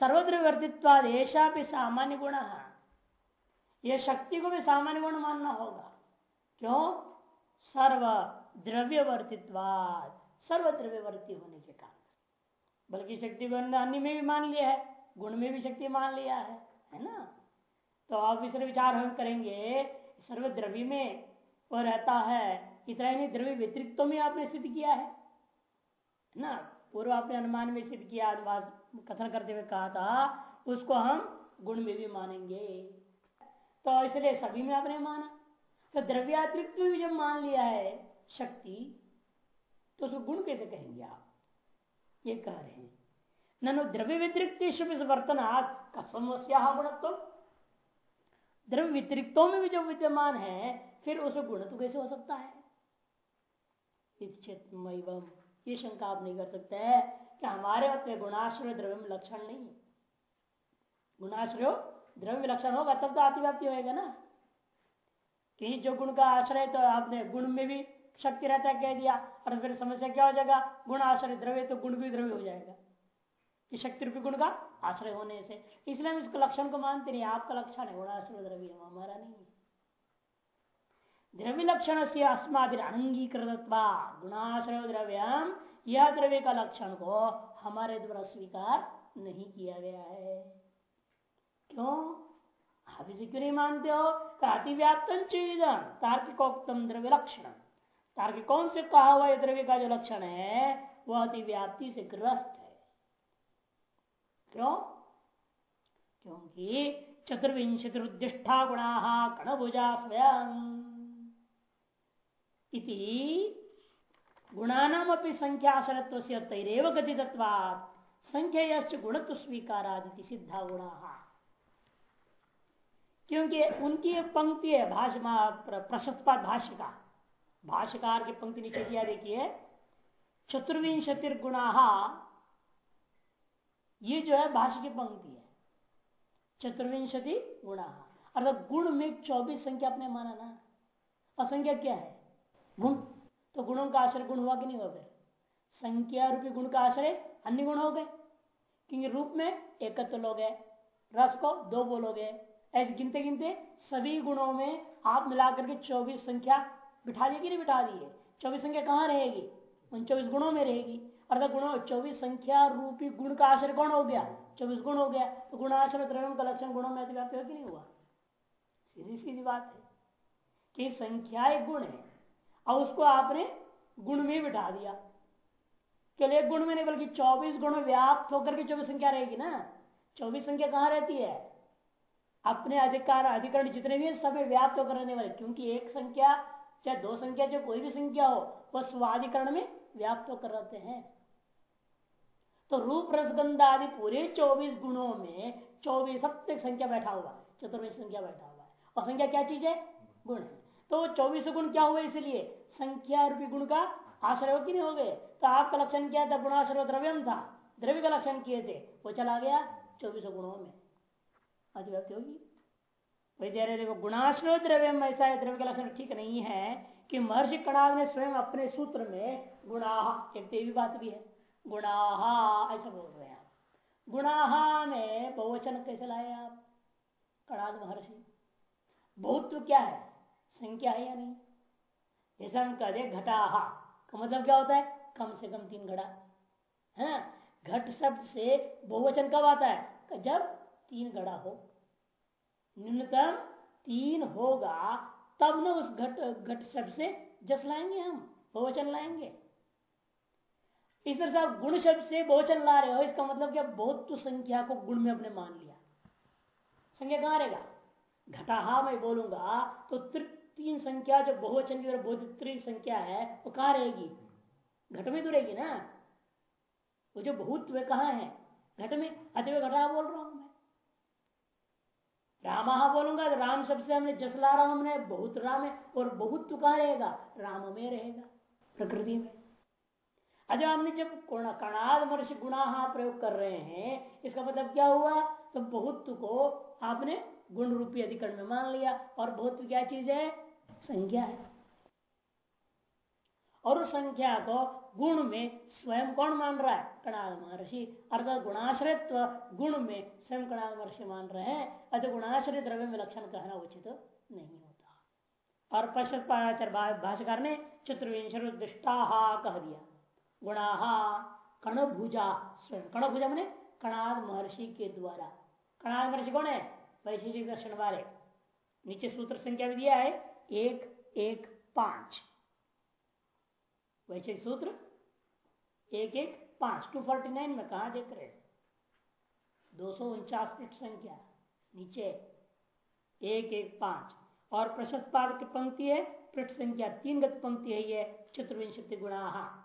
सर्वद्रवर्तित्वाद ऐसा भी सामान्य गुण है यह शक्ति को भी सामान्य गुण मानना होगा। क्यों? सर्व द्रव्यवर्तित्वाद सर्वद्रव्यवर्ती होने के कारण। बल्कि शक्ति को अन्य में भी मान लिया है, गुण में भी शक्ति मान लिया है है ना? तो आप इस विचार हम करेंगे, सर्वद्रव्य में वो रहता है, इतना ही द्रव्य व्यतिरिक्त में आपने सिद्ध किया है ना? पूर्व आपने अनुमान में सिद्ध किया कथन करते हुए कहा था, उसको हम गुण में भी मानेंगे। तो इसलिए सभी में आपने माना। तो द्रव्यातिरिक्त भी जब मान लिया है शक्ति तो उसको गुण कैसे कहेंगे आप? ये कह रहे हैं। ननु द्रव्य व्यतिरिक्त वर्तन कसमस्या गुणत्व द्रव्य व्यतिरिक्तों में भी जो विद्यमान है, फिर उस गुण तो कैसे हो सकता है? ये शंका आप नहीं कर सकते। कि हमारे में गुणाश्रय द्रव्य में लक्षण नहीं है। गुणाश्रय द्रव्य में लक्षण होगा, तब तो अतिव्याप्ति होएगा ना। कि जो गुण का आश्रय तो आपने गुण में भी शक्ति रहता कह दिया, और फिर समस्या क्या हो जाएगा? गुण आश्रय, द्रव्य तो गुण भी द्रव्य हो जाएगा। कि शक्ति रूपी गुण का आश्रय होने से। इसलिए हम इसको लक्षण को मानते नहीं, आपका लक्षण है, गुणाश्रय द्रव्य हमारा नहीं है। द्रव्य लक्षण से अस्माभिर अंगीकृत गुणाश्रय द्रव्यम यह द्रव्य का लक्षण को हमारे द्वारा स्वीकार नहीं किया गया है। क्यों? आप इसे क्यों नहीं मानते हो? चीजन तार्किकोक्तम द्रव्य लक्षण। तार्किक कौन से कहा हुआ द्रव्य का जो लक्षण है? वह अतिव्याप्ति से ग्रस्त है। क्यों? क्योंकि चतुर्विंशति उद्दिष्टा गुणा कणभुजा स्वयं। गुणानाम अपनी संख्याशरत्व से तैरव गतित्वाद संख्या गुणत्व स्वीकारादि सिद्धा गुणा। क्योंकि उनकी पंक्ति है भाषा प्रशस्पाद भाष्य का भाष्यकार की पंक्ति नीचे दिया देखिए। चतुर्विंशतिर गुणा ये जो है भाष्य की पंक्ति है। चतुर्विंशति गुणा अर्थात गुण में चौबीस संख्या अपने माना ना। असंख्या क्या है? गुण। तो गुणों का आश्रय गुण हुआ कि नहीं हुआ फिर? संख्या रूपी गुण का आश्रय अन्य गुण हो गए। क्योंकि रूप में एकत्र लोग है, रस को दो बोलोगे। ऐसे गिनते गिनते सभी गुणों में आप मिलाकर के चौबीस संख्या बिठा दी कि नहीं बिठा दी है? चौबीस संख्या कहाँ रहेगी? उन चौबीस गुणों में रहेगी। अर्थात गुणों चौबीस संख्या रूपी गुण का आश्रय कौन हो गया? चौबीस गुण हो गया। तो गुणाश्रय द्रव्य का लक्षण गुणों में अतिव्याप्ति हो कि नहीं हुआ? सीधी सीधी बात है कि संख्या एक गुण है। और उसको आपने गुण में बिठा दिया। केवल एक गुण में नहीं, बल्कि चौबीस गुण व्याप्त होकर के चौबीस संख्या रहेगी ना। चौबीस संख्या कहाँ रहती है? अपने अधिकार, अधिकरण जितने भी सब व्याप्त होकर रहने वाले। क्योंकि एक संख्या चाहे दो संख्या चाहे कोई भी संख्या हो वह स्वाधिकरण में व्याप्त होकर रहते हैं। तो रूप रसगंध आदि पूरे चौबीस गुणों में चौबीस सत्य संख्या बैठा हुआ है संख्या बैठा हुआ है। और संख्या क्या चीज़ है? गुण है। तो चौबीस गुण क्या हुए इसलिए? संख्या रूपी गुण का आश्रय कि नहीं हो गए? तो आपका लक्षण क्या था? गुणाश्रय द्रव्यम था। द्रव्य का लक्षण किए थे। वो चला गया चौबीस गुणों में। अधिव्यक्ति होगी। वही दे देखो, गुणाश्रय द्रव्यम ऐसा है, द्रव्य का लक्षण ठीक नहीं है कि महर्षि कणाद ने स्वयं अपने सूत्र में गुणा, एक देवी बात भी है गुणाहा ऐसा बोल रहे हैं आप। गुणाहा में बहुवचन कैसे लाए आप? कणाद महर्षि। बहुत क्या है? संख्या है या नहीं? जैसे हम कह दे घटाहा का मतलब क्या होता है? कम से कम तीन घड़ा। है? घट शब्द से बहुवचन कब आता है? जब तीन घड़ा हो। न्यूनतम तीन होगा, तब न उस घट घट शब्द से जस लाएँगे हम, बहुवचन लाएँगे। इस तरह से आप गुण शब्द से बहुवचन ला रहे हो, इसका मतलब क्या बहुत तो संख्या को गुण में अपने मान लिया। संख्या कहाँ रहेगा? घटाहा मैं बोलूँगा तो तीन संख्या जो बहुवचन की तरफ़ संख्या है, वो कहाँ रहेगी? घट में तो रहेगी ना? वो जो बहुत वे कहा है? घट में? अतः घटा बोल रहा हूँ मैं। रामा बोलूँगा तो राम शब्द से हमने जसला रहा हमने बहुत राम है, और बहुत तो कहा रहेगा? राम में रहेगा, प्रकृति में। अजय हमने जब कणाद मर्ष गुणा प्रयोग कर रहे हैं, इसका मतलब क्या हुआ? तो बहुत को आपने गुण रूपी अधिकरण में मान लिया, और बहुत क्या चीज़ है? संख्या है। और उस संख्या को गुण में स्वयं कौन मान रहा है? कणाद महर्षि। अर्थात गुणाश्रित्व गुण में स्वयं कणाद महर्षि मान रहे हैं। अतः गुणाश्रय द्रव्य में लक्षण कहना उचित नहीं होता। और पश्चात भाषाकार ने चतुर्विंश दृष्टा कह दिया। गुणा कणभुजा स्वयं। कणभुजा मैंने कणाद महर्षि के द्वारा। कणाद महर्षि कौन है? वैशेषिक दर्शन वाले। नीचे सूत्र संख्या भी दिया है। एक एक, पाँच। वैसे सूत्र? एक एक, पाँच। टू फोर्टी नाइन में कहा देख रहे दो सौ उनचास पृष्ठ संख्या। नीचे। एक एक, पाँच। और प्रशस्त पाद की पंक्ति है पृष्ठ संख्या तीन गत पंक्ति है, ये चतुर्विंशति गुणा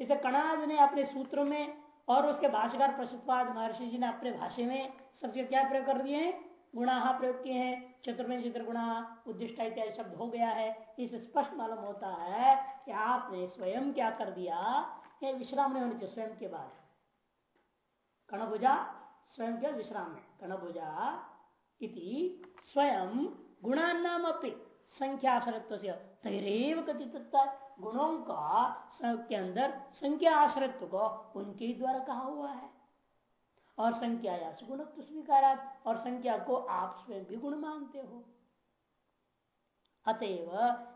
इसे कणाद ने अपने सूत्र में और उसके भाषाकार प्रशस्तपाद महर्षि जी ने अपने भाषा में सबसे क्या प्रयोग कर दिए हैं? गुणा प्रयोग किए हैं चतुर्में चतुर्गुणा उद्दिष्ट इत्यादि शब्द हो गया है, इस स्पष्ट मालूम होता है कि आपने स्वयं क्या कर दिया, ये विश्राम नहीं होनी चाहिए, स्वयं के बाद। कणभुजा स्वयं के विश्राम में कणभुजा इति स्वयं गुणा नाम अपनी संख्या से तैरेव कथित गुणों का के अंदर संख्या आश्रित्व को उनके द्वारा कहा हुआ है। और संख्या या सुगुण स्वीकार और संख्या को आप स्वयं भी गुण मानते हो। अतएव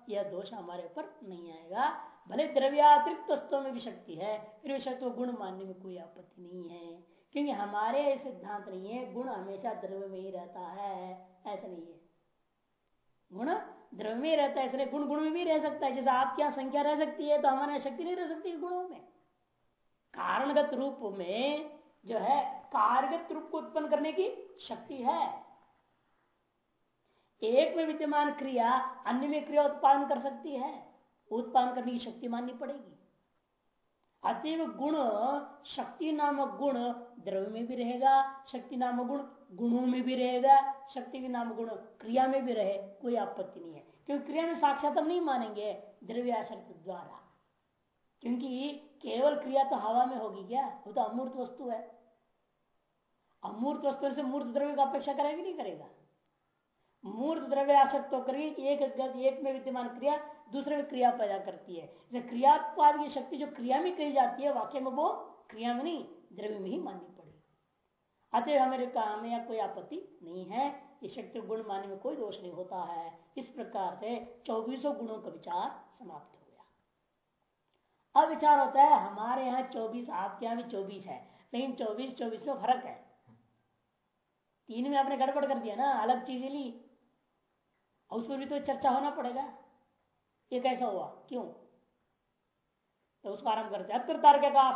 यह दोष हमारे ऊपर नहीं आएगा। भले द्रव्यातिरिक्त वस्तुओं में भी शक्ति है, फिर शक्ति गुण मानने में कोई आपत्ति नहीं है, क्योंकि हमारे सिद्धांत नहीं है, गुण हमेशा द्रव्य में ही रहता है, ऐसा नहीं है। गुण द्रव्य में रहता है, इसलिए गुण गुण में भी रह सकता है। जैसे आपके यहाँ संख्या रह सकती है तो हमारे शक्ति नहीं रह सकती गुणों में। कारणगत रूप में जो है कार्यगत रूप को उत्पन्न करने की शक्ति है। एक में विद्यमान क्रिया अन्य में क्रिया उत्पादन कर सकती है। उत्पादन करने की शक्ति माननी पड़ेगी। अतएव गुण, शक्ति नामक गुण द्रव्य में भी रहेगा, शक्ति नामक गुण गुणों में भी रहेगा, शक्ति के नाम गुण क्रिया में भी रहे, कोई आपत्ति नहीं है। क्योंकि क्रिया में साक्षात हम नहीं मानेंगे द्रव्याशक्त द्वारा। क्योंकि केवल क्रिया तो हवा में होगी क्या? वो तो अमूर्त वस्तु है। अमूर्त वस्तु से मूर्त द्रव्य का अपेक्षा करेगा नहीं करेगा? मूर्त द्रव्य आसक्त होकर एक एक में विद्यमान क्रिया दूसरे में क्रिया पैदा करती है। क्रियात्पाद की शक्ति जो क्रिया में कही जाती है, वाक्य में वो क्रिया में नहीं, द्रव्य में ही माननी पड़ेगी। अतः हमारे काम में कोई आपत्ति नहीं है। ये शक्ति गुण मानने में कोई दोष नहीं होता है। इस प्रकार से चौबीसों गुणों का विचार समाप्त हो गया। अब विचार होता है, हमारे यहाँ चौबीस, आपके यहाँ भी चौबीस है। लेकिन चौबीस चौबीस में फ़र्क है। तीन में आपने गड़बड़ कर दिया ना, अलग चीज़ें ली। उस पर भी तो चर्चा होना पड़ेगा। ये कैसा हुआ? क्यों? तो उसको आरंभ करते अत्र तार्क का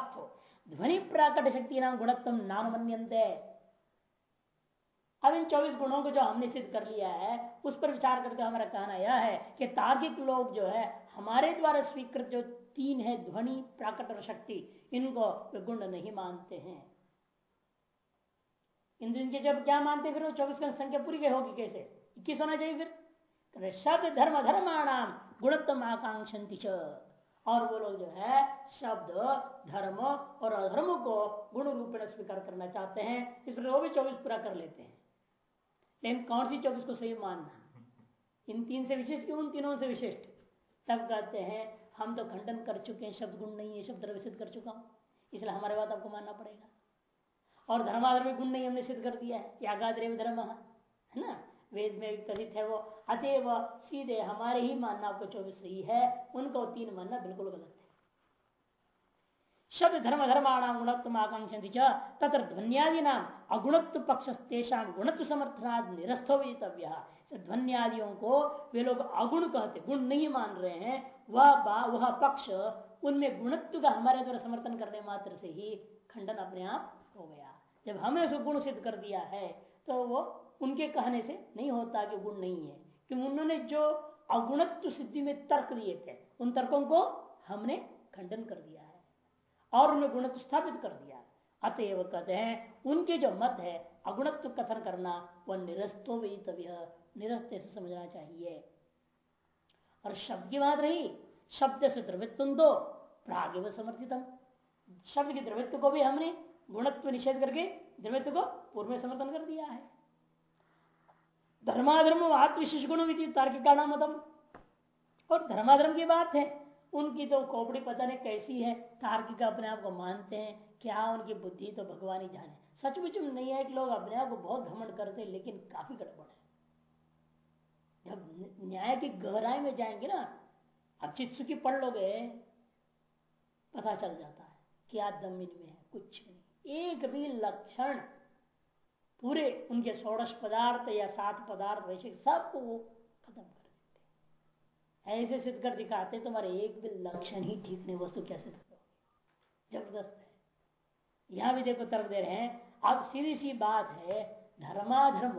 ध्वनि प्राकट शक्ति नाम गुणत्व नाम मनते अब इन चौबीस गुणों को जो हमने सिद्ध कर लिया है, उस पर विचार करके हमारा कहना यह है कि तार्किक लोग जो है, हमारे द्वारा स्वीकृत जो तीन है ध्वनि प्राकट और शक्ति, इनको गुण नहीं मानते हैं। दिन के जब क्या मानते फिर वो चौबीस का संख्या पूरी गई होगी कैसे? इक्कीस होना चाहिए फिर। शब्द धर्म धर्माणाम गुणत्म आकांक्षी और वो लोग जो है, शब्द, धर्म और अधर्म को गुण रूप में स्वीकार करना चाहते हैं। इस पर वो भी चौबीस पूरा कर लेते हैं। लेकिन कौन सी चौबीस को सही मानना? इन तीन से विशिष्ट? उन तीनों से विशिष्ट? तब कहते हैं, हम तो खंडन कर चुके हैं, शब्द गुण नहीं है, शब्द द्रव्य कर चुका हूँ। इसलिए हमारे बात आपको मानना पड़ेगा। और धर्माधर्म गुण नहीं हमने सिद्ध कर दिया है। त्यागाद्रेव धर्म, है ना? वेद में कथित है वो, अतएव सीधे हमारे ही मानना आपको चौबीस सही है, उनको तीन मानना बिल्कुल गलत है। शब्द धर्म धर्माणाम गुणत्व आकांक्षा तथा ध्वनियादि नाम अगुणत्व पक्ष तेषा गुणत्व समर्थनाद निरस्तो वितव्य ध्वनियादियों को वे लोग अगुण कहते, गुण नहीं मान रहे हैं, वह वह पक्ष उनमें गुणत्व का हमारे द्वारा समर्थन करने मात्र से ही खंडन अपने आप हो गया। जब हमने उसको गुण सिद्ध कर दिया है तो वो उनके कहने से नहीं होता कि गुण नहीं है। क्योंकि उन्होंने जो अगुणत्व सिद्धि में तर्क दिए थे, उन तर्कों को हमने खंडन कर दिया है और उन्हें गुणत्व स्थापित कर दिया अतएव कहते हैं, उनके जो मत है, अगुणत्व कथन करना, वह निरस्तो तभी निरस्त से समझना चाहिए। और शब्द की बात रही, शब्द से द्रवित्व दो प्राग समर्थितम। शब्द के द्रवित्व को भी हमने गुणत्व निषेध करके द्रव्यत्व को पूर्व में समर्थन कर दिया है। धर्माधर्म आत्मविशेष गुण विधि तार्किका नाम और धर्माधर्म की बात है, उनकी तो खोपड़ी पता नहीं कैसी है, तार्किक अपने आप को मानते हैं, क्या उनकी बुद्धि तो भगवान ही जाने। सचमुच नहीं है कि लोग अपने आप को बहुत घमंड करते हैं, लेकिन काफ़ी गड़बड़ है। जब न्याय की गहराई में जाएँगे ना अब चित्सुकी पढ़ लोगे, पता चल जाता है क्या दम इनमें है, कुछ नहीं। एक भी लक्षण पूरे उनके षोड़श पदार्थ या सात पदार्थ वैसे सब वो खत्म कर देते ऐसे सिद्ध कर दिखाते तुम्हारे एक भी लक्षण ही ठीक नहीं, वस्तु क्या सिद्ध ज़बरदस्त है। यहाँ भी देखो तर्क दे रहे हैं, अब सीधी सी बात है, धर्माधर्म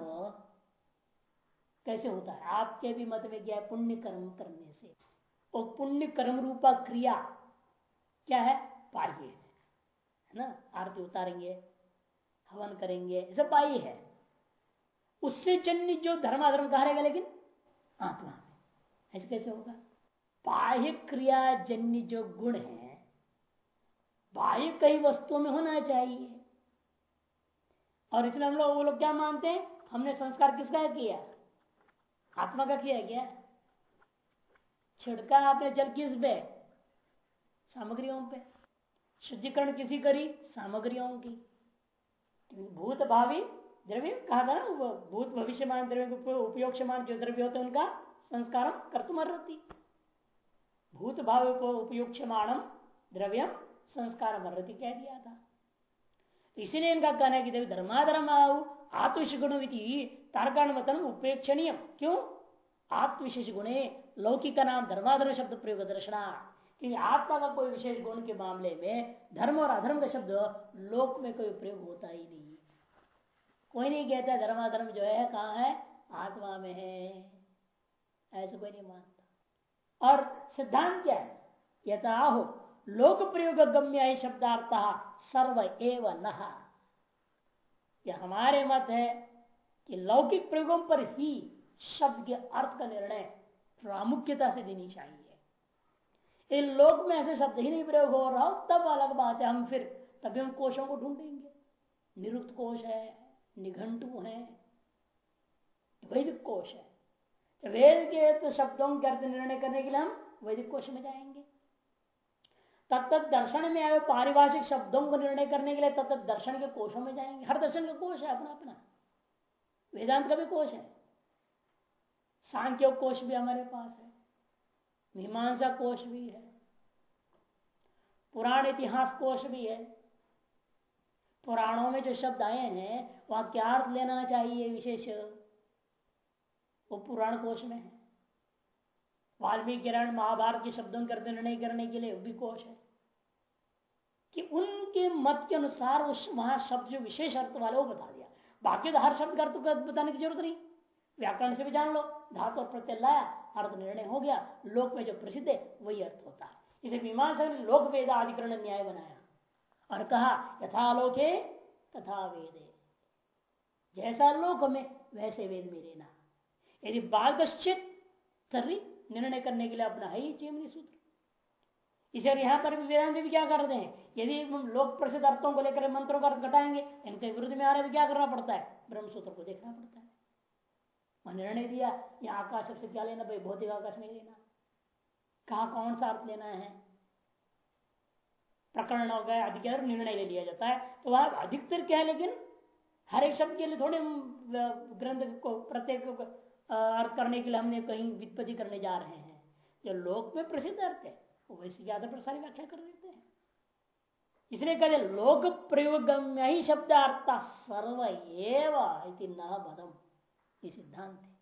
कैसे होता है? आपके भी मत में क्या है पुण्य कर्म करने से। वो पुण्य कर्म रूपा क्रिया क्या है? बाह्य है। ना? आरती उतारेंगे, हवन करेंगे सब बाह्य है। उससे जन्य जो धर्माधर्म कहा रहेगा लेकिन आत्मा में ऐसे कैसे होगा? बाह्य क्रिया जन्य जो गुण है, बाह्य कई वस्तुओं में होना चाहिए। और इसलिए हम लोग, वो लोग क्या मानते हैं? हमने संस्कार किसका किया? आत्मा का किया क्या? छिड़का आपने जल किस पे? सामग्रियों पे। शुद्धिकरण किसी करी? सामग्रियों की। भूत भावी द्रव्य? कहा था ना भूत भविष्यमान द्रव्य उपयोगमान जो द्रव्य होते उनका संस्कार कर्तुम अर्ती भूत भाव को उपयोगमाणम द्रव्यम संस्कार मर्रति कह दिया था। तो इसीलिए इनका कहना है कि धर्माधर्म आत्मविश गुण तारकाण मतन उपेक्षणीय क्यों? आत्मविशेष गुणे लौकिक नाम धर्माधर्म शब्द प्रयोग दर्शना आत्मा का कोई विशेष गुण के मामले में धर्म और अधर्म का शब्द लोक में कोई प्रयोग होता ही नहीं। कोई नहीं कहता धर्माधर्म जो है, कहा है? आत्मा में है। ऐसे कोई नहीं मानता। और सिद्धांत क्या है? यथा हो लोक प्रयोग गम्य शब्दार्थ सर्व एव न। यह हमारे मत है कि लौकिक प्रयोगों पर ही शब्द के अर्थ का निर्णय प्रामुख्यता से देनी चाहिए। इन लोक में ऐसे शब्द ही नहीं प्रयोग हो रहा हो, तब अलग बात है। हम फिर, तभी हम कोशों को ढूंढेंगे। निरुक्त कोश है, निघंटु है, वैदिक कोश है। वेद के तो शब्दों के अर्थ निर्णय करने के लिए हम वैदिक कोश में जाएँगे। तब तक दर्शन में आए पारिभाषिक शब्दों को निर्णय करने के लिए तब तक दर्शन के कोशों में जाएँगे। हर दर्शन का कोश है अपना अपना। वेदांत का भी कोश है। सांख्य कोश भी हमारे पास है। मीमांसा कोश भी है, पुराण इतिहास कोश भी है। पुराणों में जो शब्द आए हैं, वहाँ क्या अर्थ लेना चाहिए विशेष? वो पुराण कोश में है। वाल्मीकि महाभारत के शब्दों का निर्णय करने के लिए भी कोश है। कि उनके मत के अनुसार उस वहाँ शब्द जो विशेष अर्थ वाले, वो बता दिया। बाकी तो हर शब्द का अर्थ बताने की ज़रूरत नहीं। व्याकरण से भी जान लो, धातु और प्रत्यय लाया अर्थ निर्णय हो गया, लोक में जो प्रसिद्ध है, वही अर्थ होता है। इसे मीमांसा ने लोक वेद अधिकरण न्याय बनाया और कहा, यथा लोके तथा वेदे। जैसा लोक में, वैसे वेद में लेना यदि बालकश्चित तरी निर्णय करने के लिए अपना है ही चेमनी सूत्र। इसे और यहाँ पर भी वेदांत भी क्या करते हैं? यदि लोक प्रसिद्ध अर्थों को लेकर मंत्रों का अर्थ घटाएँगे, इनके विरुद्ध में आ रहे तो क्या करना पड़ता है? ब्रह्म सूत्र को देखना पड़ता है। निर्णय दिया यहाँ आकाश से क्या लेना भाई, भौतिक आकाश नहीं लेना। कहा कौन सा अर्थ लेना है? प्रकरण हो गया अधिकार निर्णय ले लिया जाता है। तो वहाँ अधिकतर क्या है, लेकिन हर एक शब्द के लिए थोड़े ग्रंथ को, प्रत्येक अर्थ करने के लिए हमने कहीं वित्पत्ति करने जा रहे हैं। जो लोक में प्रसिद्ध अर्थ है वैसे ज़्यादा प्रसारी व्याख्या कर देते हैं। इसलिए कहते लोक प्रयोग ही शब्द अर्थ सर्व एवं न बदम। ये सिद्धांत है।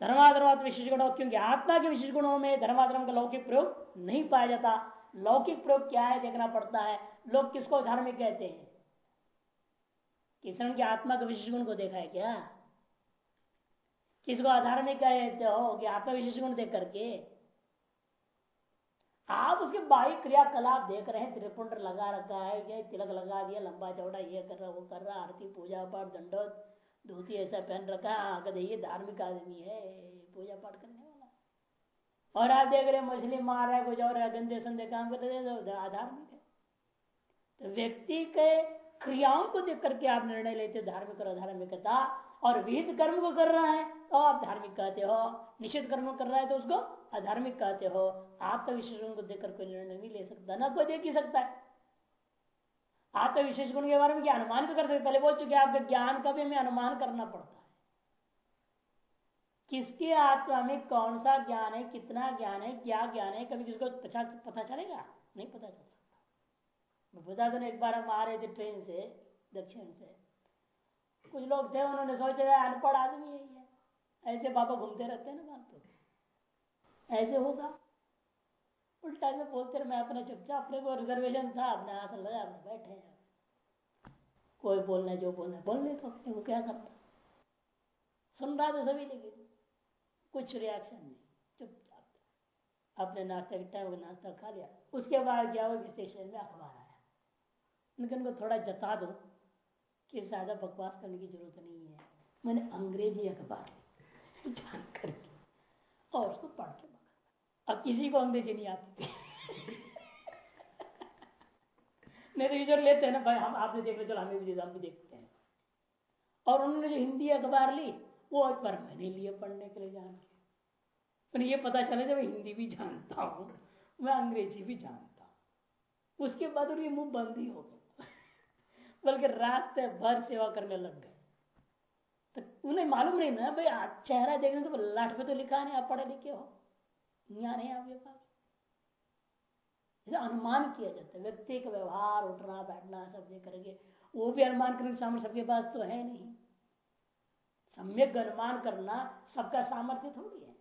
धर्माधर्मात विशेष गुण क्योंकि आत्मा के विशेष गुणों में धर्माधर्म का लौकिक प्रयोग नहीं पाया जाता। लौकिक प्रयोग क्या है देखना पड़ता है। लोग किसको धार्मिक कहते हैं? किसान की आत्मा के विशेष गुण को देखा है क्या? किसको अधार्मिक कहते हो कि आत्मा विशेष गुण देख करके? आप उसके बाह्य क्रियाकलाप देख रहे हैं। त्रिपुंड लगा रखा है तिलक लगा दिया, लंबा चौड़ा ये कर रहा, वो कर रहा, आरती, पूजा पाठ दंडोत धोती ऐसा पहन रखा है ये धार्मिक आदमी है, पूजा पाठ करने वाला। और आप देख रहे मछली मार रहा है, कुछ और गंदे संदे काम करते अधार्मिक है। तो व्यक्ति के क्रियाओं को देख करके आप निर्णय लेते हो, धार्मिक और अधार्मिकता। और विहित कर्म को कर रहा है तो आप धार्मिक कहते हो। निषिद्ध कर्म कर रहा है तो उसको अधार्मिक कहते हो। आत्म विशेषण को देखकर कोई निर्णय नहीं ले सकता, ना कोई देख ही सकता है। आत्म विशेष गुण के बारे में क्या अनुमान भी कर सकते पहले बोल चुके आपके ज्ञान का भी हमें अनुमान करना पड़ता है। किसके आत्मा में कौन सा ज्ञान है, कितना ज्ञान है, क्या ज्ञान है, कभी किसको पता चलेगा? नहीं पता चल सकता। बता दो एक बार हम आ रहे थे ट्रेन से, दक्षिण से। कुछ लोग थे, उन्होंने सोचे अनपढ़ आदमी है ऐसे बाबा घूमते रहते हैं ना वहाँ तो ऐसे होगा। उल्टा में बोलते रहे, मैं अपने चुपचाप अपने को रिजर्वेशन था अपने आसन लगा अपने बैठे कोई बोलना, जो बोलना बोलने तो अपने को क्या करता? सुन रहा था सभी लेकिन कुछ रिएक्शन नहीं, चुपचाप। अपने नाश्ते के टाइम नाश्ता खा लिया। उसके बाद हुआ स्टेशन में अखबार आया। लेकिन उनको थोड़ा जता दो कि ज़्यादा बकवास करने की ज़रूरत नहीं है। मैंने अंग्रेज़ी अखबार जानकर और उसको पढ़ के अब किसी को अंग्रेज़ी नहीं आती नहीं तो यूज़र लेते हैं ना, भाई, हम आपने देख लो चलो हमें भी हम भी देखते हैं। और उन्होंने जो हिंदी अखबार ली, वो एक बार मैंने लिए पढ़ने के लिए जान के। ये पता चले जब हिंदी भी जानता हूँ, मैं अंग्रेज़ी भी जानता हूँ। उसके बाद ये मुँह बंद ही हो गया। बल्कि रास्ते भर सेवा करने लग गए। तो उन्हें मालूम नहीं ना, भाई चेहरा देखने तो लाठ पे तो लिखा नहीं, आप पढ़े लिखे हो। ज्ञान है आपके पास अनुमान किया जाता है, व्यक्ति का व्यवहार, उठना, बैठना, सब देख करके वो भी अनुमान करने सामर्थ्य सबके पास तो है नहीं। सम्यक अनुमान करना सबका सामर्थ्य थोड़ी है।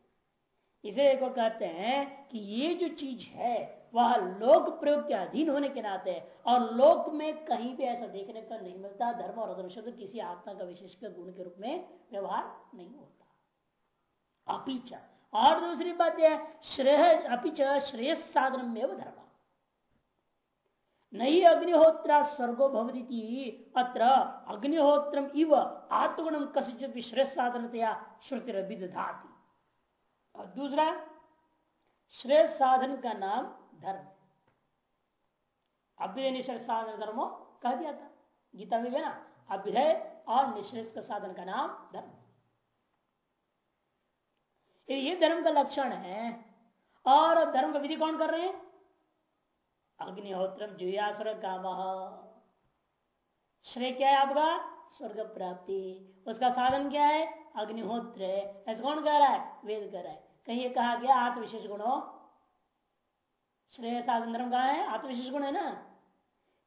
इसे को कहते हैं कि ये जो चीज़ है, वह लोक प्रयोग के अधीन होने के नाते है और लोक में कहीं भी ऐसा देखने का नहीं मिलता, धर्म और अदृश्य तो किसी आत्मा का विशेष गुण के रूप में व्यवहार नहीं होता। अपीचा। और दूसरी बात यह श्रेय अपिच श्रेय साधन में धर्म नहीं अग्निहोत्र स्वर्गो भवती अत्र अग्निहोत्र इव आत्मगुणम कसिचित श्रेय साधनतया श्रुति और दूसरा श्रेय साधन का नाम धर्म। अभ्युदय निश्रेष साधन धर्मो कह दिया था। गीता में भी ना, अभ्युदय और निश्रेष का साधन का नाम धर्म। ये धर्म का लक्षण है। और धर्म का विधि कौन कर रहे हैं? अग्निहोत्र जुयासुर श्रेय क्या है आपका? स्वर्ग प्राप्ति। उसका साधन क्या है? अग्निहोत्र ऐसा कौन कह रहा है? वेद कह रहा है। कहीं ये कहा गया, आत्मविशेष गुणों। श्रेय साधन धर्म कहा है? आत्मविशेष गुण है ना?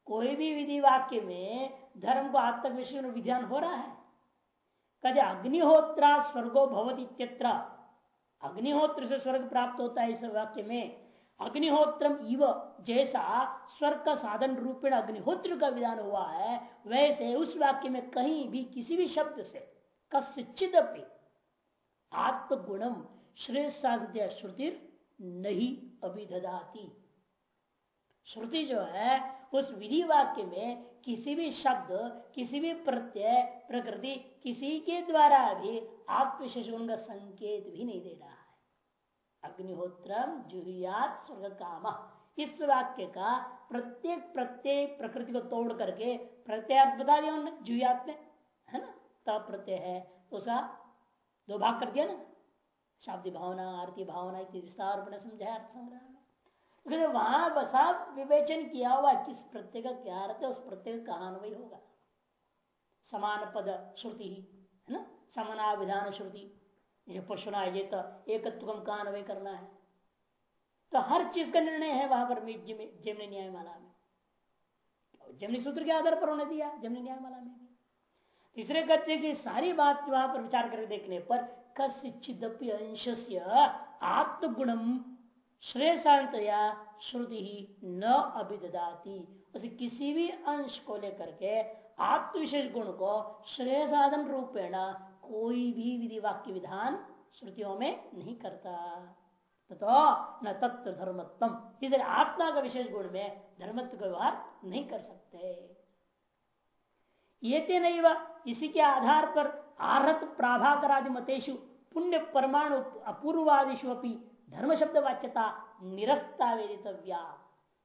कोई भी विधि वाक्य में धर्म को आत्मविशेष विधान हो रहा है। कहते अग्निहोत्रा स्वर्गो भवती अग्निहोत्र से स्वर्ग प्राप्त होता है इस वाक्य में। अग्निहोत्र जैसा स्वर्ग का साधन रूपेण अग्निहोत्र का विधान हुआ है, वैसे उस वाक्य में कहीं भी किसी भी शब्द से कसित आत्मगुणम श्रेय साध्य श्रुति नहीं अभिददाती। श्रुति जो है, उस विधि वाक्य में किसी भी शब्द, किसी भी प्रत्यय, प्रकृति किसी के द्वारा भी आत्मविशेष का संकेत भी नहीं दे रहा। अग्निहोत्रम जुहियात स्वर्ग काम इस वाक्य का प्रत्येक प्रत्येक प्रकृति को तोड़ करके प्रत्यय बता दिया उन्होंने जुहियात में, है ना? तब प्रत्यय है तो उसका दो भाग कर दिया ना? शाब्दी भावना आरती भावना विस्तार समझाया संग्रह में वहाँ बसा विवेचन किया हुआ किस प्रत्यय का, क्या अर्थ है, उस प्रत्यय का कहान्वय होगा। समान पद श्रुति है ना? समाना विधान श्रुति। ये पशुना ये तो एकत्व का अन्वय करना है। तो हर चीज़ का निर्णय है वहाँ पर जमनी न्यायमाला में। जमनी सूत्र के आधार पर होने दिया, जमनी न्यायमाला में तीसरे कहते कि सारी बात वहाँ पर विचार करके देखने पर कसिचिदपि अंश से आत्मगुणम श्रेयसांतया श्रुति ही न अभिदाती उसे किसी भी अंश को लेकर के आत्मविशेष गुण को श्रेय साधन रूपेण कोई भी विधि वाक्य विधान श्रुतियों में नहीं करता। तो न तत्व धर्मत्म इसलिए आत्मा का विशेष गुण में धर्मत्व का व्यवहार नहीं कर सकते। ये नहीं इसी के आधार पर आहत प्राभाकरादि मतेशु पुण्य परमाणु अपूर्वादिशु अपनी धर्म शब्द वाच्यता निरस्ता वेदितव्या।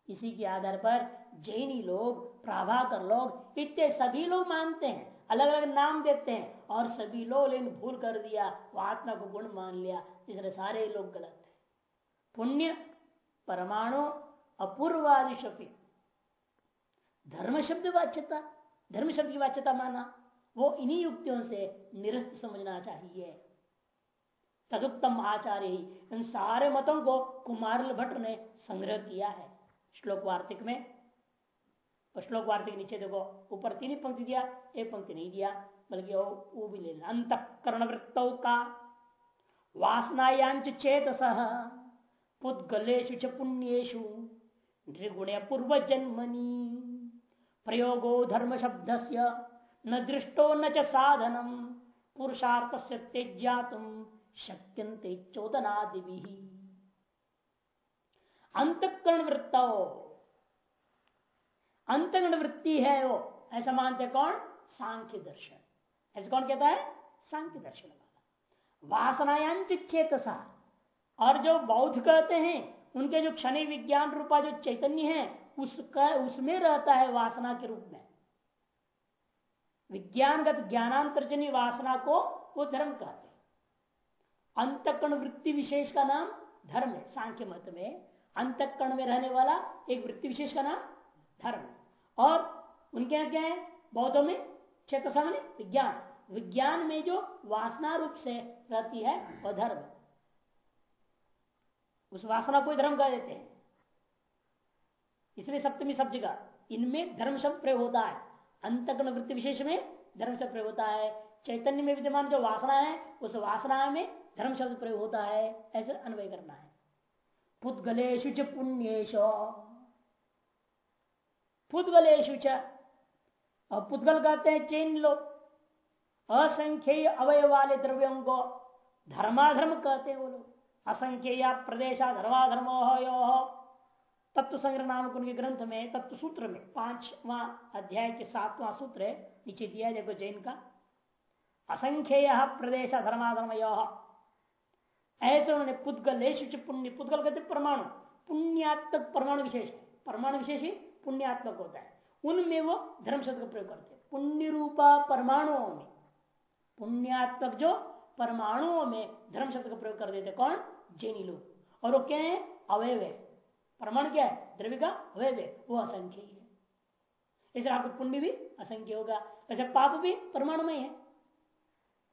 इसी के आधार पर जैनी लोग, प्राभाकर लोग, इतने सभी लोग मानते हैं अलग अलग नाम देते हैं। और सभी लोग लेकिन भूल कर दिया, वो आत्मा को गुण मान लिया। इसलिए सारे लोग गलत है। पुण्य परमाणु अपूर्वादिशपि। धर्म शब्द वाच्यता, धर्म शब्द की वाच्यता माना, वो इन्हीं युक्तियों से निरस्त समझना चाहिए। तदुत्तम आचार्य ही इन सारे मतों को कुमार भट्ट ने संग्रह किया है। श्लोक वार्तिक में तो श्लोक वार्तिक नीचे देखो, ऊपर तीन ही पंक्ति दिया, एक पंक्ति नहीं दिया, बल्कि वो भी लेना अंत कर्ण वृत्तों का वासनायांच चेत पुद्गलेशु च पुण्येशु नृगुण पूर्व जन्मनी प्रयोगो धर्म शब्द से न दृष्टो न च साधनम पुरुषार्थ से तेज्यातुम शक्यंते चोदनादि अंतकरण वृत्त अंतगण वृत्ति है वो। ऐसा मानते कौन? सांख्य दर्शन। ऐसे कौन कहता है? सांख्य दर्शन वाला। वासनायांच और जो बौद्ध कहते हैं, उनके जो क्षण विज्ञान रूपा जो चैतन्य है, उसका, उसमें रहता है वासना के रूप में। विज्ञानगत ज्ञानांतरजनी वासना को वो धर्म कहते हैं। अंतकरण वृत्ति विशेष का नाम धर्म है, सांख्य मत में। अंतकरण में रहने वाला एक वृत्ति विशेष का नाम धर्म और उनके यहाँ क्या है? बौद्धों में क्षेत्र सामने विज्ञान। विज्ञान में जो वासना रूप से रहती है वह धर्म। उस वासना को धर्म कह देते हैं। इसलिए सप्तमी सब जगह, इनमें धर्म शब्द प्रयोग होता है। अंतकरण वृत्ति विशेष में धर्म शब्द प्रयोग होता है। चैतन्य में विद्यमान जो वासना है, उस वासना में धर्म शब्द प्रयोग होता है। ऐसे अन्वय करना है। पुद्गलेशु च पुण्येश पुद्गलेशु च। और पुद्गल कहते हैं, चैन लोग असंख्य अवय वाले द्रव्यों को धर्माधर्म कहते हैं वो लोग। असंख्य प्रदेशा धर्माधर्मो तत्व संग्रह नामक उनके ग्रंथ में तत्व सूत्र में, पांचवा अध्याय के सातवां सूत्र है, नीचे दिया देखो जैन का। असंख्य प्रदेश धर्माधर्म ऐसे उन्होंने पुद्गलेश पुण्य, पुद्गल कहते परमाणु। पुण्यात्मक परमाणु विशेष परमाणु विशेष ही पुण्यात्मक होता है। उनमें वो धर्म शब्द का प्रयोग करते पुण्य रूपा परमाणुओं में। पुण्यात्मक जो परमाणुओं में धर्म शब्द का प्रयोग कर देते कौन? जैनी लोग और वो क्या है? अवयव है। प्रमाण क्या है? द्रव्य का अवय वो असंख्य है इसलिए आपको पुण्य भी असंख्य होगा। वैसे पाप भी परमाणु में है।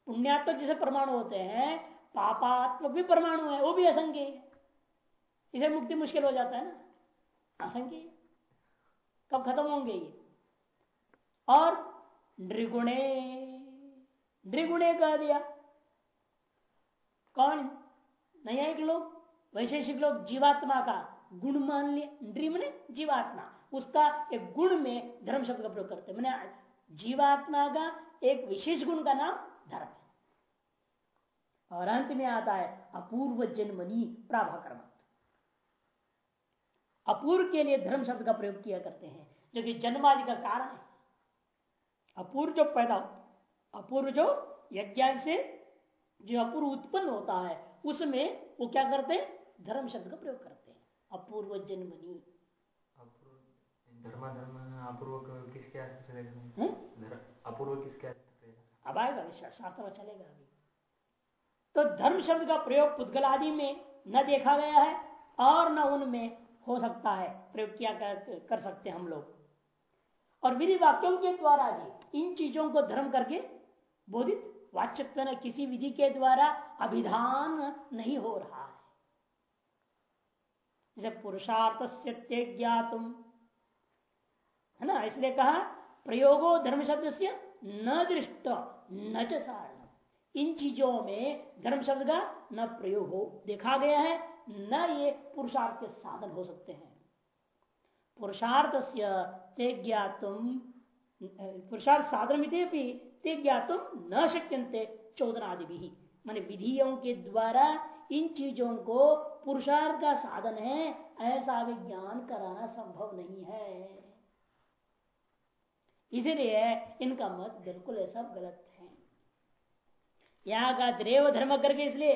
पुण्यात्मक जैसे परमाणु होते हैं, पापात्मक भी परमाणु है, वो भी असंख्य है इसे मुक्ति मुश्किल हो जाता है ना? असंख्य कब खत्म होंगे ये? और नृगुणे नृगुणे कह दिया। कौन? नया लोग, वैशेषिक लोग, जीवात्मा का गुण मान लिया। ड्रीम ने जीवात्मा, उसका एक गुण में धर्म शब्द का प्रयोग करते मैंने जीवात्मा का एक विशेष गुण का नाम धर्म और अंत में आता है, अपूर्व जन्मनी प्राभाकर्म। अपूर्व के लिए धर्म शब्द का प्रयोग किया करते हैं जो कि जन्मादि का कारण है। अपूर्व जो पैदा अपूर्व जो यज्ञ से जो अपूर्व उत्पन्न होता है उसमें वो क्या करते हैं? धर्म शब्द का प्रयोग करते हैं। अपूर्व जन्मनी। धर्म धर्म अपूर्व किसके चलेगा? अब आएगा शास्त्र चलेगा अभी। तो धर्म शब्द का प्रयोग पुद्गल आदि में न देखा गया है और न उनमें हो सकता है प्रयोग किया कर, सकते हम लोग। और विधि वाक्यों के द्वारा भी इन चीज़ों को धर्म करके बोधित वाच्य किसी विधि के द्वारा अभिधान नहीं हो रहा है। जैसे पुरुषार्थ से ज्ञातुम है ना? इसलिए कहा प्रयोगो धर्म शब्द से न दृष्ट न चारण इन चीज़ों में धर्म शब्द का न प्रयोग हो। देखा गया है न ये पुरुषार्थ के साधन हो सकते हैं। पुरुषार्थ से ज्ञातुम पुरुषार्थ साधन ते ज्ञातुम न शक्यंते चौदनादि भी मान विधियों के द्वारा इन चीज़ों को पुरुषार्थ का साधन है, ऐसा विज्ञान कराना संभव नहीं है। इसलिए इनका मत बिल्कुल ऐसा गलत है। यहाँ का द्रेव धर्म करके इसलिए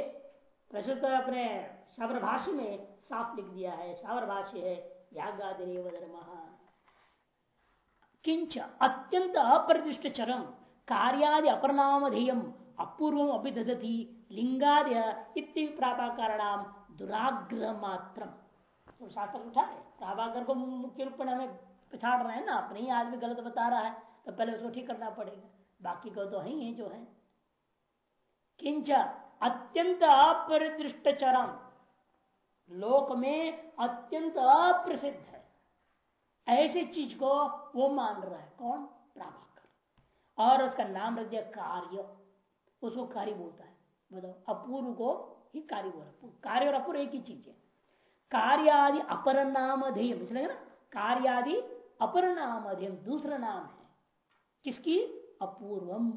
प्रस्तुत अपने सावर भाष्य में साफ़ लिख दिया है सावर भाष्य है यागादिव धर्म किंच अत्यंत अप्रतिष्ठ चरम, कार्यादि अपरनामधेयम अपूर्व अभिदधति, लिंगाद्य प्राता कारणाम दुराग्रह मात्र तो उठा है, प्राभाकर को मुख्य रूप में हमें पिछाड़ रहे हैं ना, अपने ही आदमी गलत बता रहा है तो पहले उसको ठीक करना पड़ेगा। बाकी को तो है ही जो है। किंच अत्यंत अपरिदृष्ट चरम लोक में अत्यंत अप्रसिद्ध है। ऐसी चीज़ को वो मान रहा है। कौन? प्राभाकर और उसका नाम रख दिया कार्य। उसको कार्य बोलता है। बताओ, अपूर्व को ही कार्य बोल। कार्य और अपूर्व एक ही चीज़ है। कार्यादि अपर नाम ध्येय ना? कार्यादि अपर नाम अध्ययन दूसरा नाम है। किसकी? अपूर्वम।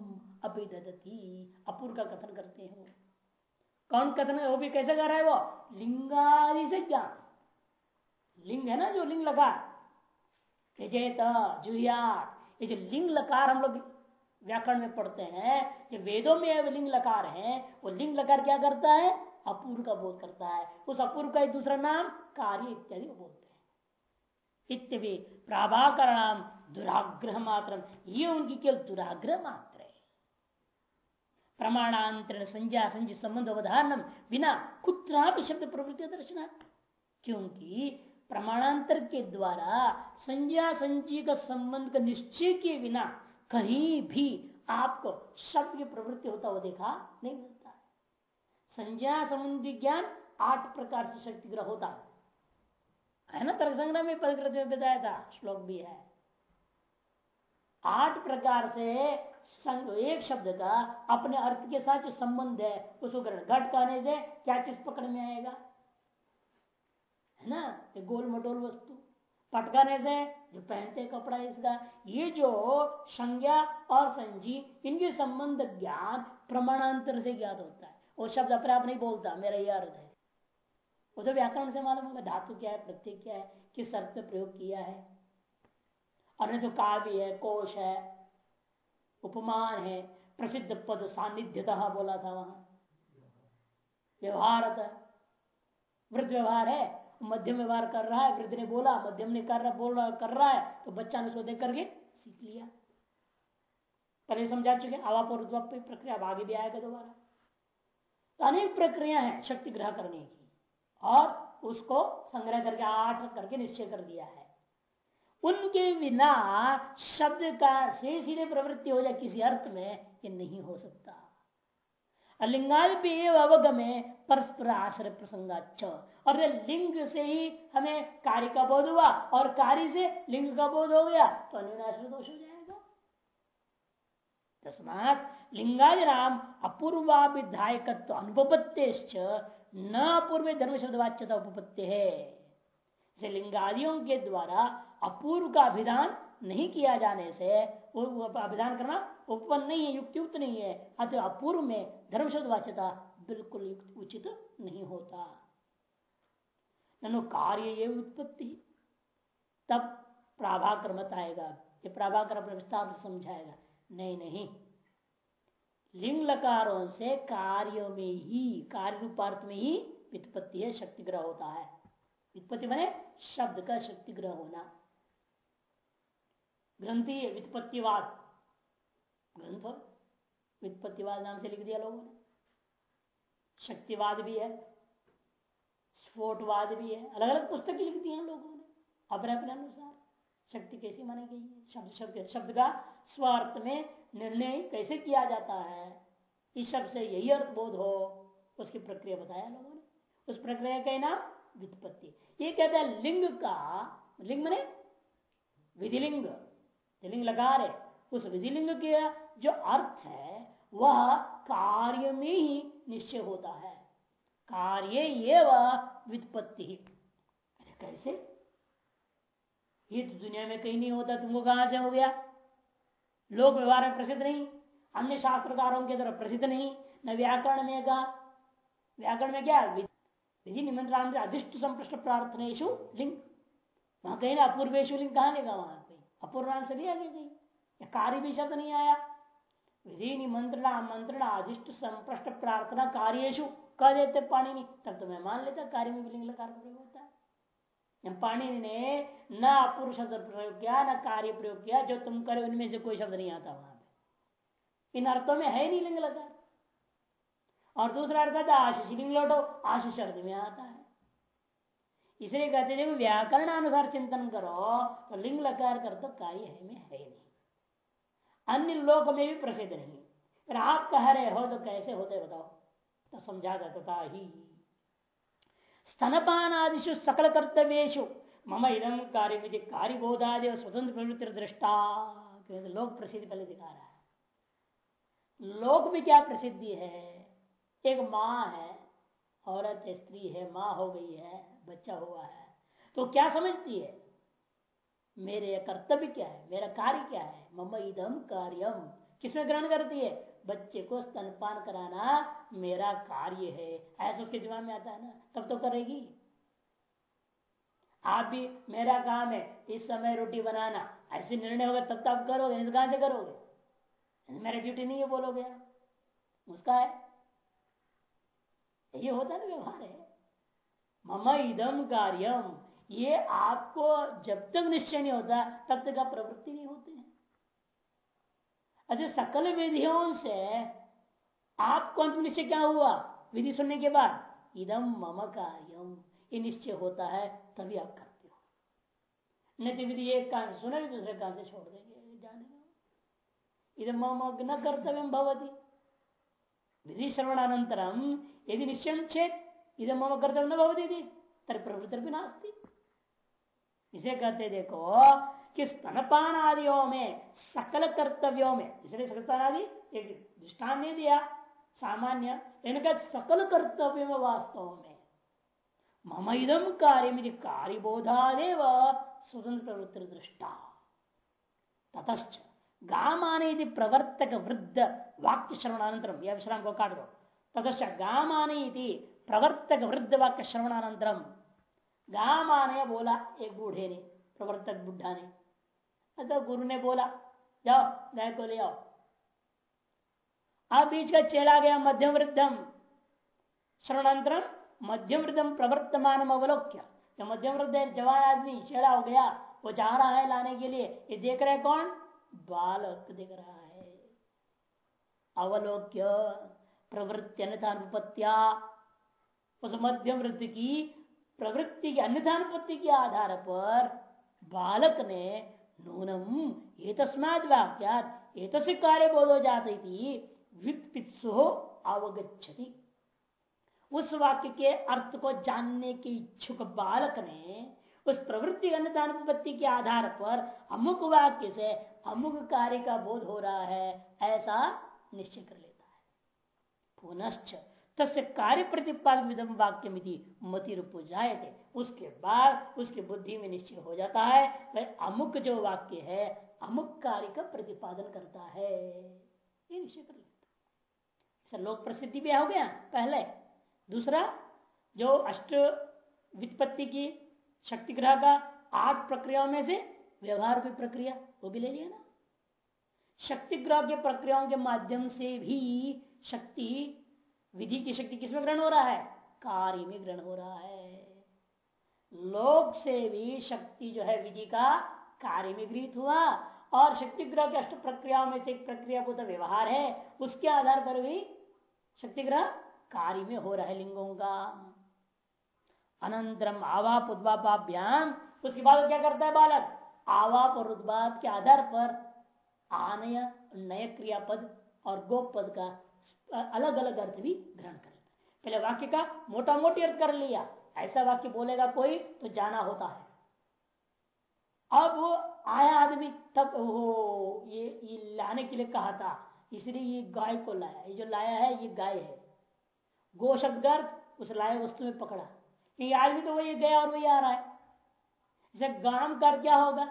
अपूर्व का कथन करते हैं कौन कथन वो भी कैसे कर रहा है वो? लिंगादि से ज्ञान लिंग है ना जो लिंग जुयात, ये जो लिंग लकार हम लोग व्याकरण में पढ़ते हैं जो वेदों में लिंग लकार है, वो लिंग लकार क्या करता है? अपूर्व का बोध करता है। उस अपूर्व का एक दूसरा नाम कार्य इत्यादि बोलते हैं। इत्यादि प्राभाकर नाम दुराग्रह मात्र। ये उनकी केवल दुराग्रह मात्र प्रमाणांतरण संज्ञा संजय संबंध अवधारण बिना कुत्रा भी शब्द प्रवृत्ति दर्शन क्योंकि प्रमाणांतर के द्वारा संज्ञा संचय का संबंध का निश्चय के बिना कहीं भी आपको शब्द की प्रवृत्ति होता हुआ देखा नहीं मिलता। संज्ञा संबंधी ज्ञान आठ प्रकार से शक्ति ग्रह होता है। ना? तर्क संग्रह में परिकृत बताया था, श्लोक भी है। आठ प्रकार से एक शब्द का अपने अर्थ के साथ जो संबंध है, उसको ग्रहण घट कहने से क्या चीज़ पकड़ में आएगा? है ना? ये गोल मटोल वस्तु। पटकाने से जो पहनते कपड़ा इसका। ये जो संज्ञा और संजीव इनके संबंध ज्ञान प्रमाणांतर से ज्ञात होता है। वो शब्द अपने आप नहीं बोलता, मेरा यह अर्थ है। वो तो व्याकरण से मालूम होगा, धातु क्या है प्रत्येक क्या है, किस अर्थ में प्रयोग किया है। और नहीं तो काव्य है, कोश है। उपमान है, प्रसिद्ध पद सानिध्यता बोला था वहाँ। व्यवहार वृद्ध व्यवहार है, मध्यम व्यवहार कर रहा है, वृद्ध ने बोला, मध्यम ने कर रहा, बोल रहा, कर रहा है तो बच्चा ने उसको देख करके सीख लिया। पहले समझा चुके आवाप और प्रक्रिया अब आगे भी आएगा दोबारा। तो अनेक प्रक्रिया है शक्ति ग्रह करने की, और उसको संग्रह करके, आठ करके निश्चय कर दिया है। उनके बिना शब्द का से सीधे प्रवृत्ति हो जाए किसी अर्थ में, ये नहीं हो सकता। लिंगादि अवगमे परस्पर आश्रय प्रसंगाच और लिंग से ही हमें कार्य का बोध हुआ और कार्य से लिंग का बोध हो गया तो अन्य दोष हो जाएगा। तस्मात लिंगादि नाम अपूर्वा विधायकत्व अनुपत्ते न अपूर्व धर्म शब्दवाच्यता उपपत्ति है। लिंगादियों के द्वारा अपूर्व का अभिधान नहीं किया जाने से, वो अभिधान करना उपपन्न नहीं है, युक्तियुक्त नहीं है, अतः अपूर्व में धर्म शब्द वाच्यता बिल्कुल उचित नहीं होता। कार्य ये उत्पत्ति, तब प्राभाकर मत आएगा, ये प्राभाकर अपने विस्तार से समझाएगा। नहीं नहीं। लिंग लकारों से कार्य में ही कार्य रूपार्थ में ही वित्पत्ति है शक्ति ग्रह होता है। वित्पत्ति मैंने शब्द का शक्ति ग्रह होना। ग्रंथि वित्पत्तिवाद। ग्रंथ? वित्पत्तिवाद नाम से लिख दिया लोगों ने। शक्तिवाद भी है, स्फोटवाद भी है अलग अलग पुस्तक लिख दी हैं लोगों ने, अपने अपने अनुसार। शक्ति कैसी मानी गई है? शब्द शब्द शब्द का स्वार्थ में निर्णय कैसे किया जाता है? इस शब्द से यही अर्थ बोध हो, उसकी प्रक्रिया बताया लोगों ने। उस प्रक्रिया का नाम वित्पत्ति। ये कहते हैं लिंग का, लिंग मने विधिलिंग। लिंग लगा रहे, उस विधिलिंग के जो अर्थ है, वह कार्य में ही निश्चय होता है। कार्य ये व्युत्पत्ति। कैसे? ये तो दुनिया में कहीं नहीं होता, तुमको कहाँ से हो गया? लोक व्यवहार में प्रसिद्ध नहीं, अन्य शास्त्रकारों के तरफ़ प्रसिद्ध नहीं, न व्याकरण में का। व्याकरण में क्या? विधि निमंत्रण अधिष्ट संप्रष्ट प्रार्थनेशु लिंग। वहाँ कहीं ना अपूर्वेशु लिंग कहा लेगा वहाँ? अपूर्णांश से नहीं आगे गई कार्य भी शब्द नहीं आया। विधि निमंत्रण आमंत्रण अधिष्ट संप्रष्ट प्रार्थना कार्येशु कह देते पाणी नहीं तब तो मैं मान लेता, कार्य में लिंग लकार प्रयोग होता। है पाणी ने न अपूर्व शब्द प्रयोग किया, न कार्य प्रयोग किया, जो तुम करे उनमें से कोई शब्द नहीं आता वहाँ पे। इन अर्थों में है नहीं लिंग लकार। और दूसरा अर्थ कहता आशीष लिंग लौटो। आशीष अर्थ में आता है। इसलिए कहते देखो व्याकरण अनुसार चिंतन करो तो लिंग लकार कर तो कार्य है में है नहीं। अन्य लोक में भी प्रसिद्ध नहीं। फिर आप कह रहे हो तो कैसे होते बताओ? तो समझा जाता ही। स्तनपान आदिशु सकल कर्तव्यु मम इदम कार्य कार्यबोधादि स्वतंत्र प्रवृत्ति दृष्टा। लोक प्रसिद्ध पहले दिखा रहा है। लोक में क्या प्रसिद्धि है? एक माँ है, औरत स्त्री है, माँ हो गई है। बच्चा हुआ है। तो क्या समझती है? मेरे कर्तव्य क्या है? मेरा कार्य क्या है? मम इदम कार्यम किसमें ग्रहण करती है? बच्चे को स्तनपान कराना मेरा कार्य है। ऐसा उसके दिमाग में आता है ना, तब तो करेगी। आप भी, मेरा काम है, इस समय रोटी बनाना। ऐसे निर्णय होगा, तब तो आप करोगे तो कहाँ से करोगे? मेरा ड्यूटी नहीं है, बोलोगे उसका है। ये होता है ना व्यवहार है। मम इदम कार्यम ये आपको जब तक निश्चय नहीं होता, तब तक आप प्रवृत्ति नहीं होते हैं। अच्छा सकल विधियों से आपको अंत निश्चय क्या हुआ? विधि सुनने के बाद इदम मम कार्यम ये निश्चय होता है, तभी आप करते हो। नहीं तो विधि एक कान से सुनेंगे, दूसरे कान से छोड़ देंगे जाने मम न कर्तव्य भवती। विधि श्रवणानंतरम यदि निश्चय चेत इधम मम कर्तव्य न भवती तर प्रवृत्ति नास्ती। इसे कहते देखो, कि स्तनपान आदियों में, सकल कर्तव्यों में, इसलिए सकलपान आदि एक दृष्टान दिया, सामान्य, इनका सकल कर्तव्य में वास्तव में। मम इदम कार्य कार्यबोधादेव स्वतंत्र प्रवृत्ति दृष्टा। ततश्च गामाने प्रवर्तक वृद्ध वाक्य श्रवणानंतरम यह विश्राम को काट दो। ततश्च गामाने प्रवर्तक वृद्ध वाक्य श्रवणानंतरम गाम आने बोला, एक बूढ़े ने प्रवर्तक बुढ़ा ने अतः गुरु ने बोला, जाओ, गाय को ले आओ। अब बीच का चेला गया मध्यम वृद्धम श्रवणांतरम मध्यम वृद्धम प्रवर्तमान अवलोक्य। जो मध्यम वृद्ध जवान आदमी चेड़ा हो गया। वो जा रहा है लाने के लिए। ये देख रहे कौन? बालक देख रहा है। अवलोक्य प्रवृत्ति अनुपत्या उस मध्यम वृद्ध की प्रवृत्ति की अन्यथानुपत्ति के आधार पर बालक ने नूनम ये तस्माद वाक्यात एक कार्य बोधो जाती थी अवगछति उस वाक्य के अर्थ को जानने के इच्छुक बालक ने उस प्रवृत्ति अन्यथानुपत्ति के आधार पर अमुक वाक्य से अमुक कार्य का बोध हो रहा है, ऐसा निश्चय कर लेता है। पुनश्च तस्य कार्य प्रतिपादक विधम वाक्य मति रूप जाए थे उसके बाद उसकी बुद्धि में निश्चय हो जाता है, वह अमुक जो वाक्य है, अमुक कार्य का प्रतिपादन करता है। ये निश्चय कर लेता लोक प्रसिद्धि भी हो गया, पहले। दूसरा, जो अष्ट वित्पत्ति की शक्ति ग्रह का आठ प्रक्रियाओं में से व्यवहार की प्रक्रिया, वो भी ले लिया ना। शक्ति ग्रह के प्रक्रियाओं के माध्यम से भी शक्ति विधि की शक्ति किसमें ग्रहण हो रहा है? कार्य में ग्रहण हो रहा है। लोक से भी शक्ति जो है विधि का कार्य में गृहित हुआ और शक्ति ग्रह के अष्ट प्रक्रियाओं में से एक प्रक्रिया को तो व्यवहार है, उसके आधार पर भी शक्ति ग्रह कार्य में हो रहा है लिंगों का। अनंतरम आवाप उद्वापाभ्याम उसके बाद क्या करता है बालक? आवाप और उद्वाप के आधार पर आनय नय क्रियापद और गोप पद का अलग अलग अर्थ भी ग्रहण कर लेता पहले वाक्य का मोटा मोटी अर्थ कर लिया, ऐसा वाक्य बोलेगा कोई तो जाना होता है। अब वो आया आदमी, तब वो ये ये लाने के लिए कहा था, इसलिए ये गाय को लाया। ये जो लाया है, ये गाय है। गो शब्द अर्थ, उस लाए वस्तु में पकड़ा। क्योंकि आदमी तो वही गया और वही आ रहा है। जैसे गाँव कर क्या होगा?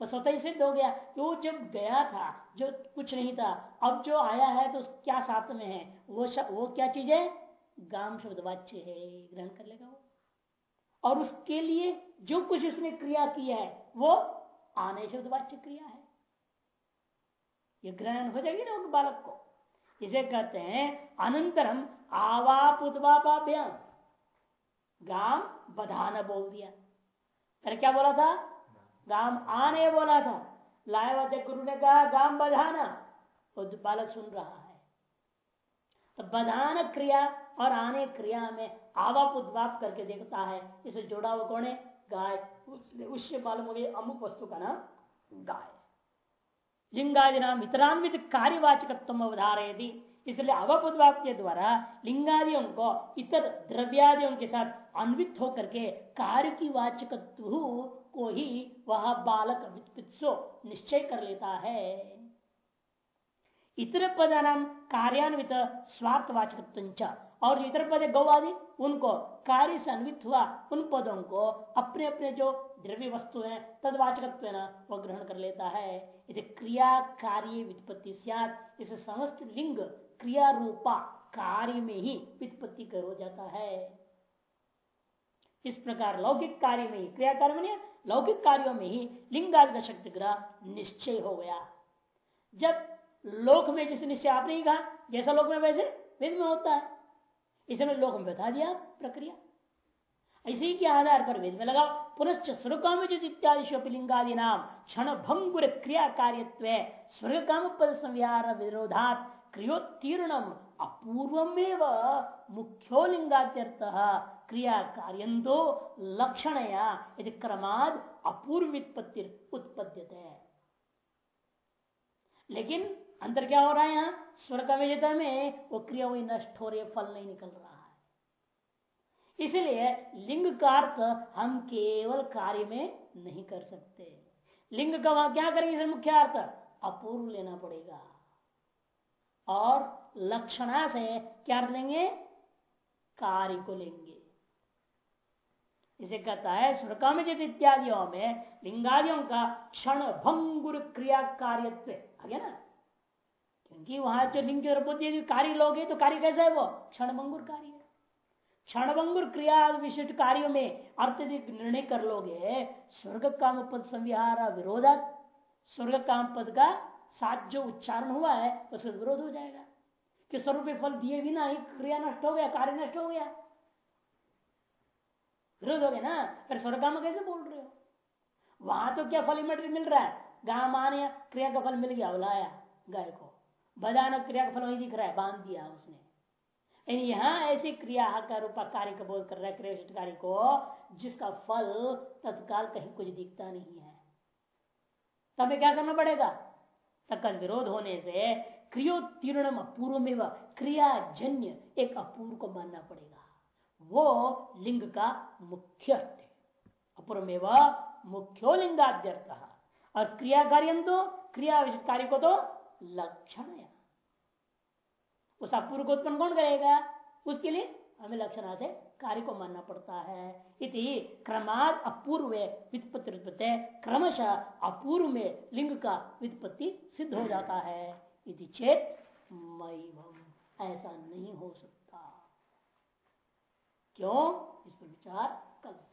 वो स्वतः ही सिद्ध हो गया कि वो जब गया था, जो कुछ नहीं था, अब जो आया है तो क्या साथ में है? वो वो क्या चीज़? है गाम शब्द वाच्य है, ग्रहण कर लेगा वो। और उसके लिए जो कुछ उसने क्रिया की है, वो आने शब्द वाच्य क्रिया है। ये ग्रहण हो जाएगी ना बालक को। इसे कहते हैं अनंतरम आवाप उद्वापाभ्याम गाम बधाना बोल दिया। फिर क्या बोला था? गाम आने बोला था। लाए वाले गुरु ने कहा, गाम बधाना। वो बालक सुन रहा है। तो बधान क्रिया और आने क्रिया में आवाप उद्वाप करके देखता है। इसे जोड़ा हुआ कौन है? गाय। उससे मालूम हो गई अमुक वस्तु का नाम गाय लिंगादि नाम इतरान्वित कार्यवाचकत्व थी इसलिए अवप उद्वाप के द्वारा लिंगादियों को, इतर द्रव्यादियों के साथ अन्वित होकर के कार्य की वाचकत्व को ही वह बालक निश्चय कर लेता है। इतर पदानाम कार्यान्वित स्वार्थवाचक और जो इतर पद गौ आदि उनको कार्य से अन्वित हुआ, उन पदों को अपने अपने जो द्रव्य वस्तु है तदवाचक वह ग्रहण कर लेता है। यदि क्रिया कार्य वित्पत्ति इस समस्त लिंग क्रिया रूपा कार्य में ही वित्पत्ति कर हो जाता है। इस प्रकार लौकिक कार्य में ही क्रिया कार्य में लौकिक कार्यों में ही लिंगादि का शक्ति ग्रह निश्चय हो गया। जब लोक में जिस निश्चय आपने ही कहा, जैसा लोक में वैसे वेद में होता है। इसमें लोक में बता दिया प्रक्रिया। इसी के आधार पर वेद में लगा, पुनश्च स्वर्गाम इत्यादि शिवलिंगादि नाम क्षण भंगुर क्रिया कार्य स्वर्ग काम पद संहार विरोधात क्रियोत्तीर्णम अपूर्वमेव मुख्यो लिंगात्यर्थ क्रिया कार्य लक्षणया यदि क्रमाद अपूर्व उत्पत्ति लेकिन अंतर क्या हो रहा है यहाँ? स्वर का में वो क्रिया वही नष्ट हो रही है, फल नहीं निकल रहा है। इसलिए लिंग का अर्थ हम केवल कार्य में नहीं कर सकते। लिंग का वहाँ क्या करेंगे मुख्य अर्थ? अपूर्व लेना पड़ेगा। और लक्षणा से क्या लेंगे? कार्य को लेंगे। इसे कहता है स्वर्कामित इत्यादियों में, लिंगादियों का क्षण भंगुर क्रिया कार्यत्व आ ना? क्योंकि वहाँ जो लिंग बुद्धि कार्य लोग है तो कार्य कैसा है वो? क्षणभंगुर कार्य है। क्षणभंगुर क्रिया विशिष्ट कार्यो में अर्थ निर्णय कर लोगे। स्वर्ग काम पद संविहार विरोधा स्वर्ग काम पद का साथ जो उच्चारण हुआ है उसका विरोध हो जाएगा। कि स्वरूप फल दिए बिना ही क्रिया नष्ट हो गया, कार्य नष्ट हो गया। विरोध हो गया ना, फिर स्वर्ग काम कैसे बोल रहे हो? वहाँ तो क्या फल मिल रहा है? गाँव माने क्रिया का फल मिल गया बुलाया गाय को। बदान क्रिया का फल वही दिख रहा है, बाँध दिया उसने। यहाँ ऐसी क्रिया का रूपा कार्य का बोध कर रहा है, क्रिया कार्य को, जिसका फल तत्काल कहीं कुछ दिखता नहीं है। तब क्या करना पड़ेगा? तत्काल विरोध होने से क्रियोत्तीर्ण अपूर्व में क्रियाजन्य एक अपूर्व को मानना पड़ेगा। वो लिंग का मुख्य अर्थ है। अपूर्व मुख्यो लिंगाद्यर्थ। और क्रिया कार्य तो क्रिया विशिष्ट कार्य को तो लक्षण है उस अपूर्व को उत्पन्न कौन करेगा? उसके लिए हमें लक्षण से कार्य को मानना पड़ता है। इति क्रमाद अपूर्व व्युत्पत्ति क्रमशः अपूर्व में लिंग का व्युत्पत्ति सिद्ध हो जाता है। इति चेत मई ऐसा नहीं हो सकता। क्यों? इस पर विचार कल